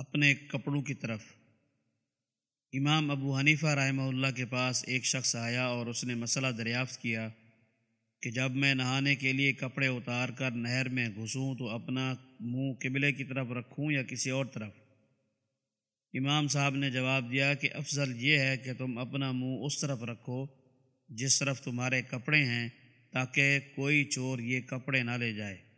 اپنے کپڑوں کی طرف۔ امام ابو حنیفہ رحمہ اللہ کے پاس ایک شخص آیا اور اس نے مسئلہ دریافت کیا کہ جب میں نہانے کے لیے کپڑے اتار کر نہر میں گھسوں تو اپنا منہ قبلے کی طرف رکھوں یا کسی اور طرف؟ امام صاحب نے جواب دیا کہ افضل یہ ہے کہ تم اپنا منہ اس طرف رکھو جس طرف تمہارے کپڑے ہیں تاکہ کوئی چور یہ کپڑے نہ لے جائے۔